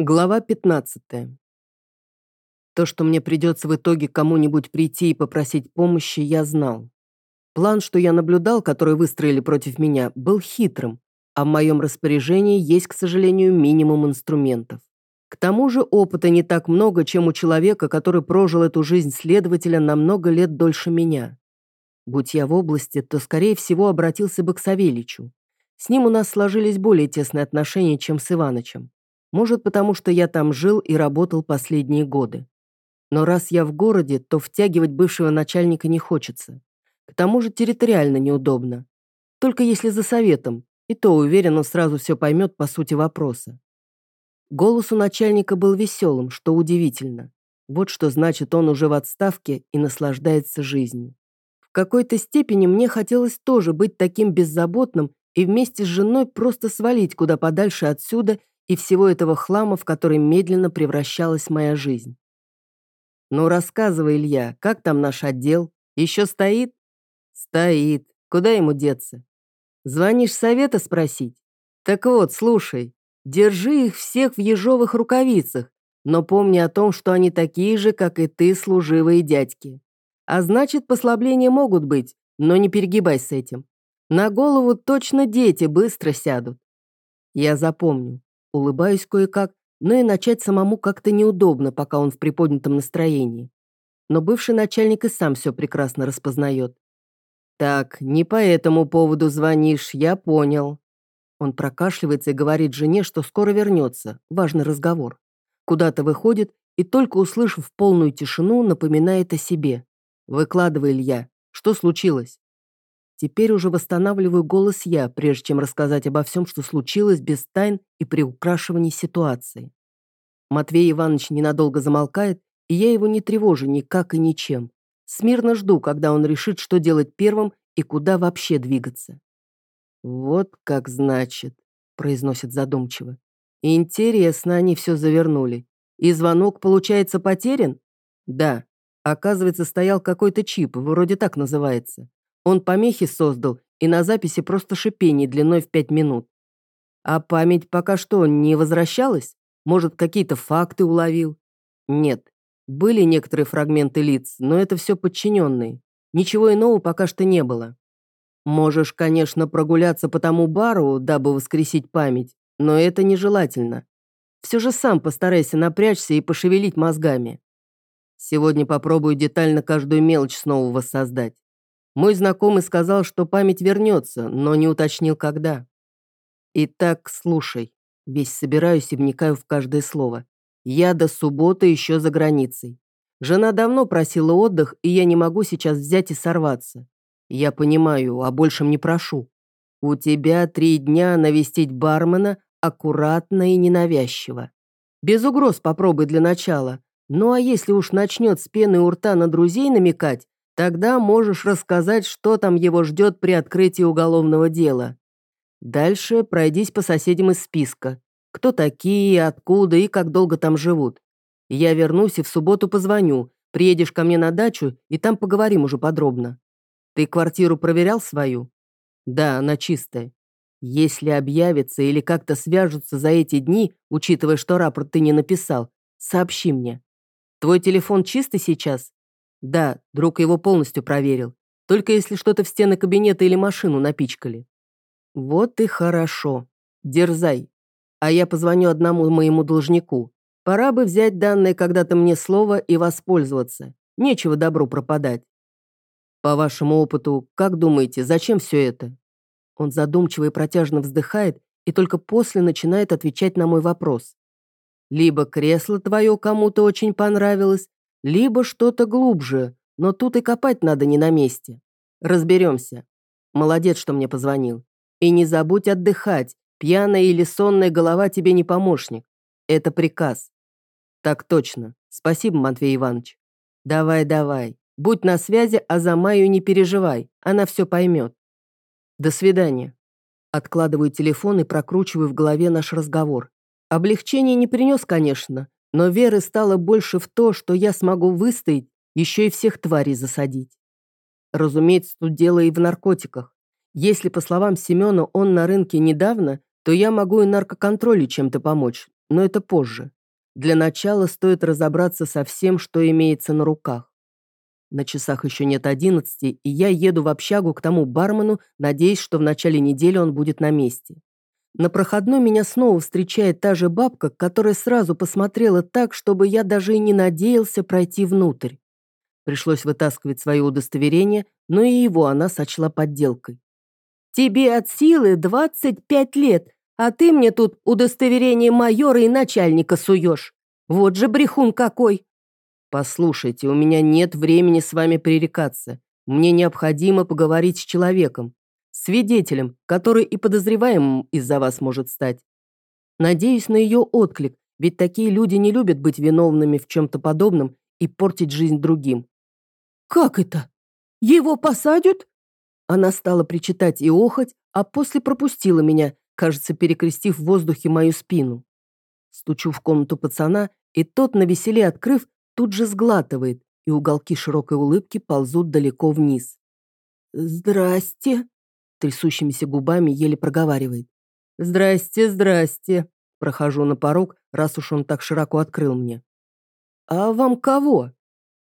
Глава 15. То, что мне придется в итоге кому-нибудь прийти и попросить помощи, я знал. План, что я наблюдал, который выстроили против меня, был хитрым, а в моем распоряжении есть, к сожалению, минимум инструментов. К тому же опыта не так много, чем у человека, который прожил эту жизнь следователя на много лет дольше меня. Будь я в области, то, скорее всего, обратился бы к Савельичу. С ним у нас сложились более тесные отношения, чем с Иванычем. Может, потому что я там жил и работал последние годы. Но раз я в городе, то втягивать бывшего начальника не хочется. К тому же территориально неудобно. Только если за советом, и то, уверен, он сразу все поймет по сути вопроса. Голос у начальника был веселым, что удивительно. Вот что значит он уже в отставке и наслаждается жизнью. В какой-то степени мне хотелось тоже быть таким беззаботным и вместе с женой просто свалить куда подальше отсюда и всего этого хлама, в который медленно превращалась моя жизнь. «Ну, рассказывай, Илья, как там наш отдел? Еще стоит?» «Стоит. Куда ему деться?» «Звонишь совета спросить?» «Так вот, слушай, держи их всех в ежовых рукавицах, но помни о том, что они такие же, как и ты, служивые дядьки. А значит, послабления могут быть, но не перегибай с этим. На голову точно дети быстро сядут. Я запомню. Улыбаюсь кое-как, но и начать самому как-то неудобно, пока он в приподнятом настроении. Но бывший начальник и сам все прекрасно распознает. «Так, не по этому поводу звонишь, я понял». Он прокашливается и говорит жене, что скоро вернется, важный разговор. Куда-то выходит и, только услышав полную тишину, напоминает о себе. «Выкладывай, Илья, что случилось?» Теперь уже восстанавливаю голос я, прежде чем рассказать обо всем, что случилось без тайн и приукрашиваний ситуации. Матвей Иванович ненадолго замолкает, и я его не тревожу никак и ничем. Смирно жду, когда он решит, что делать первым и куда вообще двигаться. «Вот как значит», — произносит задумчиво. «Интересно они все завернули. И звонок, получается, потерян?» «Да. Оказывается, стоял какой-то чип, вроде так называется. Он помехи создал, и на записи просто шипение длиной в пять минут. А память пока что не возвращалась? Может, какие-то факты уловил? Нет. Были некоторые фрагменты лиц, но это все подчиненные. Ничего иного пока что не было. Можешь, конечно, прогуляться по тому бару, дабы воскресить память, но это нежелательно. Все же сам постарайся напрячься и пошевелить мозгами. Сегодня попробую детально каждую мелочь снова воссоздать. Мой знакомый сказал, что память вернется, но не уточнил, когда. Итак, слушай. Весь собираюсь и вникаю в каждое слово. Я до субботы еще за границей. Жена давно просила отдых, и я не могу сейчас взять и сорваться. Я понимаю, о большем не прошу. У тебя три дня навестить бармена аккуратно и ненавязчиво. Без угроз попробуй для начала. Ну а если уж начнет с пены у рта на друзей намекать, Тогда можешь рассказать, что там его ждет при открытии уголовного дела. Дальше пройдись по соседям из списка. Кто такие, откуда и как долго там живут. Я вернусь и в субботу позвоню. Приедешь ко мне на дачу, и там поговорим уже подробно. Ты квартиру проверял свою? Да, она чистая. Если объявится или как-то свяжутся за эти дни, учитывая, что рапорт ты не написал, сообщи мне. Твой телефон чистый сейчас? Да, друг его полностью проверил. Только если что-то в стены кабинета или машину напичкали. Вот и хорошо. Дерзай. А я позвоню одному моему должнику. Пора бы взять данное когда-то мне слово и воспользоваться. Нечего добру пропадать. По вашему опыту, как думаете, зачем все это? Он задумчиво и протяжно вздыхает и только после начинает отвечать на мой вопрос. Либо кресло твое кому-то очень понравилось, либо что-то глубже, но тут и копать надо не на месте. Разберемся. Молодец, что мне позвонил. И не забудь отдыхать. Пьяная или сонная голова тебе не помощник. Это приказ. Так точно. Спасибо, Матвей Иванович. Давай, давай. Будь на связи, а за Майю не переживай. Она все поймет. До свидания. Откладываю телефон и прокручиваю в голове наш разговор. Облегчение не принес, конечно, но веры стало больше в то, что я смогу выстоять, еще и всех тварей засадить. Разумеется, тут дело и в наркотиках. Если, по словам Семена, он на рынке недавно, то я могу и наркоконтролю чем-то помочь, но это позже. Для начала стоит разобраться со всем, что имеется на руках. На часах еще нет одиннадцати, и я еду в общагу к тому бармену, надеясь, что в начале недели он будет на месте. На проходной меня снова встречает та же бабка, которая сразу посмотрела так, чтобы я даже и не надеялся пройти внутрь. Пришлось вытаскивать свое удостоверение, но и его она сочла подделкой. «Тебе от силы 25 лет, а ты мне тут удостоверение майора и начальника суешь. Вот же брехун какой!» «Послушайте, у меня нет времени с вами пререкаться. Мне необходимо поговорить с человеком, свидетелем, который и подозреваемым из-за вас может стать. Надеюсь на ее отклик, ведь такие люди не любят быть виновными в чем-то подобном и портить жизнь другим». «Как это? Его посадят?» Она стала причитать и охоть, а после пропустила меня, кажется, перекрестив в воздухе мою спину. Стучу в комнату пацана, и тот, навеселе открыв, тут же сглатывает, и уголки широкой улыбки ползут далеко вниз. «Здрасте», — трясущимися губами еле проговаривает. «Здрасте, здрасте», — прохожу на порог, раз уж он так широко открыл мне. «А вам кого?»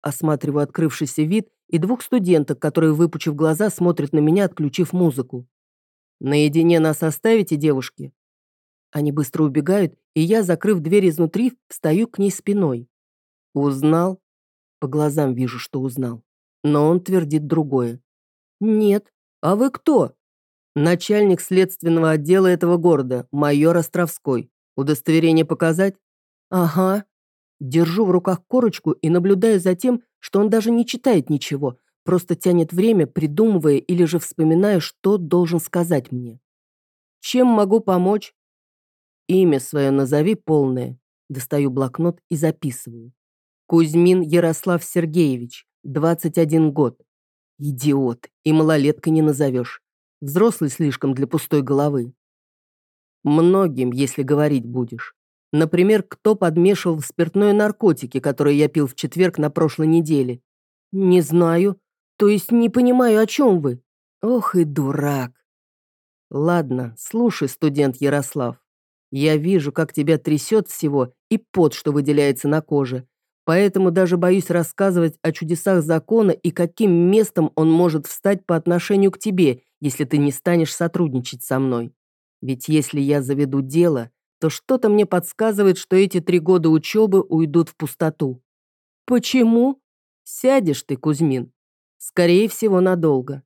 Осматриваю открывшийся вид и двух студенток, которые, выпучив глаза, смотрят на меня, отключив музыку. «Наедине нас оставите, девушки?» Они быстро убегают, и я, закрыв дверь изнутри, встаю к ней спиной. «Узнал?» По глазам вижу, что узнал. Но он твердит другое. «Нет. А вы кто?» «Начальник следственного отдела этого города, майор Островской. Удостоверение показать?» «Ага». Держу в руках корочку и наблюдаю за тем, что он даже не читает ничего, просто тянет время, придумывая или же вспоминая, что должен сказать мне. «Чем могу помочь?» «Имя свое назови полное». Достаю блокнот и записываю. Кузьмин Ярослав Сергеевич, 21 год. Идиот, и малолетка не назовешь. Взрослый слишком для пустой головы. Многим, если говорить будешь. Например, кто подмешивал в спиртное наркотики, которые я пил в четверг на прошлой неделе? Не знаю. То есть не понимаю, о чем вы. Ох и дурак. Ладно, слушай, студент Ярослав. Я вижу, как тебя трясет всего и пот, что выделяется на коже. Поэтому даже боюсь рассказывать о чудесах закона и каким местом он может встать по отношению к тебе, если ты не станешь сотрудничать со мной. Ведь если я заведу дело, то что-то мне подсказывает, что эти три года учебы уйдут в пустоту. Почему? Сядешь ты, Кузьмин. Скорее всего, надолго.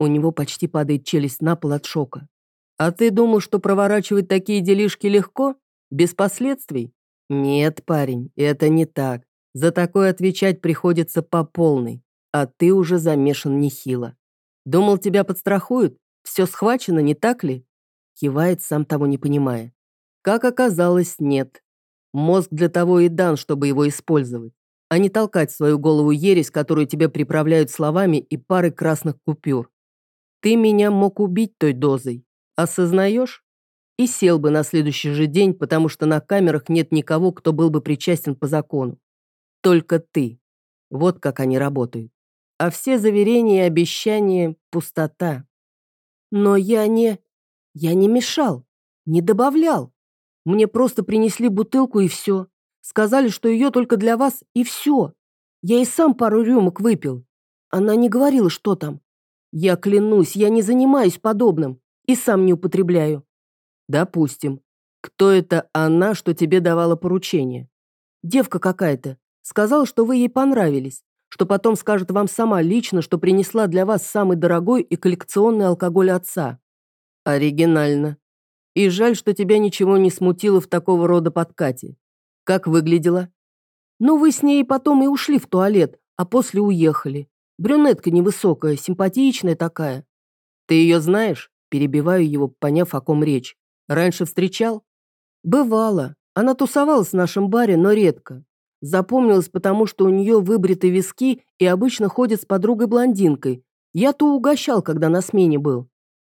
У него почти падает челюсть на пол от шока. А ты думал, что проворачивать такие делишки легко? Без последствий? Нет, парень, это не так. За такое отвечать приходится по полной, а ты уже замешан нехило. Думал, тебя подстрахуют? Все схвачено, не так ли?» Кивает, сам того не понимая. Как оказалось, нет. Мозг для того и дан, чтобы его использовать, а не толкать свою голову ересь, которую тебе приправляют словами и парой красных купюр. Ты меня мог убить той дозой. Осознаешь? И сел бы на следующий же день, потому что на камерах нет никого, кто был бы причастен по закону. Только ты. Вот как они работают. А все заверения и обещания – пустота. Но я не... Я не мешал, не добавлял. Мне просто принесли бутылку и все. Сказали, что ее только для вас, и все. Я и сам пару рюмок выпил. Она не говорила, что там. Я клянусь, я не занимаюсь подобным и сам не употребляю. Допустим. Кто это она, что тебе давала поручение? Девка какая-то. Сказала, что вы ей понравились, что потом скажет вам сама лично, что принесла для вас самый дорогой и коллекционный алкоголь отца. Оригинально. И жаль, что тебя ничего не смутило в такого рода подкате. Как выглядела? Ну, вы с ней потом и ушли в туалет, а после уехали. Брюнетка невысокая, симпатичная такая. Ты ее знаешь? Перебиваю его, поняв, о ком речь. Раньше встречал? Бывало. Она тусовалась в нашем баре, но редко. Запомнилась, потому что у нее выбриты виски и обычно ходит с подругой-блондинкой. Я-то угощал, когда на смене был.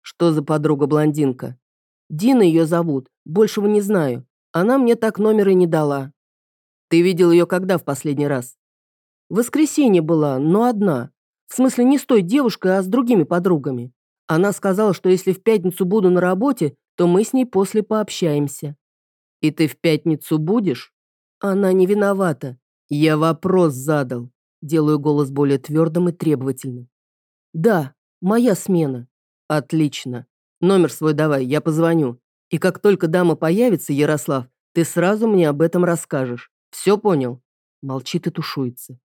Что за подруга-блондинка? Дина ее зовут, большего не знаю. Она мне так номера не дала. Ты видел ее когда в последний раз? В воскресенье была, но одна. В смысле, не с той девушкой, а с другими подругами. Она сказала, что если в пятницу буду на работе, то мы с ней после пообщаемся. И ты в пятницу будешь? Она не виновата. Я вопрос задал. Делаю голос более твердым и требовательным. Да, моя смена. Отлично. Номер свой давай, я позвоню. И как только дама появится, Ярослав, ты сразу мне об этом расскажешь. Все понял? Молчит и тушуется.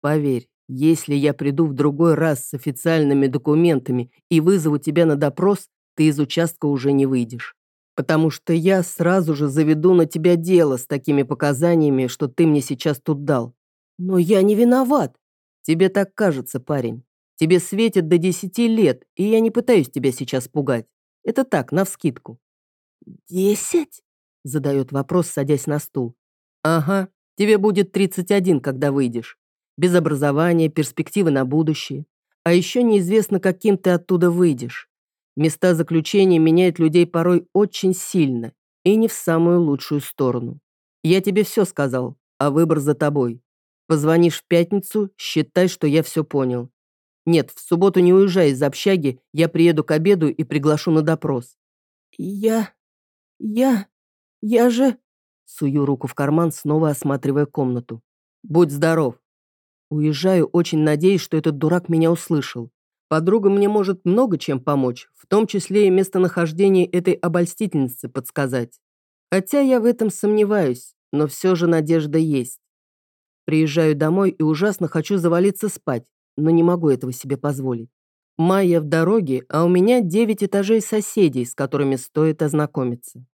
Поверь, если я приду в другой раз с официальными документами и вызову тебя на допрос, ты из участка уже не выйдешь потому что я сразу же заведу на тебя дело с такими показаниями, что ты мне сейчас тут дал. Но я не виноват. Тебе так кажется, парень. Тебе светит до десяти лет, и я не пытаюсь тебя сейчас пугать. Это так, навскидку». «Десять?» – задает вопрос, садясь на стул. «Ага, тебе будет 31, когда выйдешь. Без образования, перспективы на будущее. А еще неизвестно, каким ты оттуда выйдешь. Места заключения меняют людей порой очень сильно и не в самую лучшую сторону. Я тебе все сказал, а выбор за тобой. Позвонишь в пятницу, считай, что я все понял. Нет, в субботу не уезжай из общаги, я приеду к обеду и приглашу на допрос. Я... я... я же... Сую руку в карман, снова осматривая комнату. Будь здоров. Уезжаю, очень надеюсь, что этот дурак меня услышал. Подруга мне может много чем помочь, в том числе и местонахождение этой обольстительницы подсказать. Хотя я в этом сомневаюсь, но все же надежда есть. Приезжаю домой и ужасно хочу завалиться спать, но не могу этого себе позволить. Майя в дороге, а у меня девять этажей соседей, с которыми стоит ознакомиться.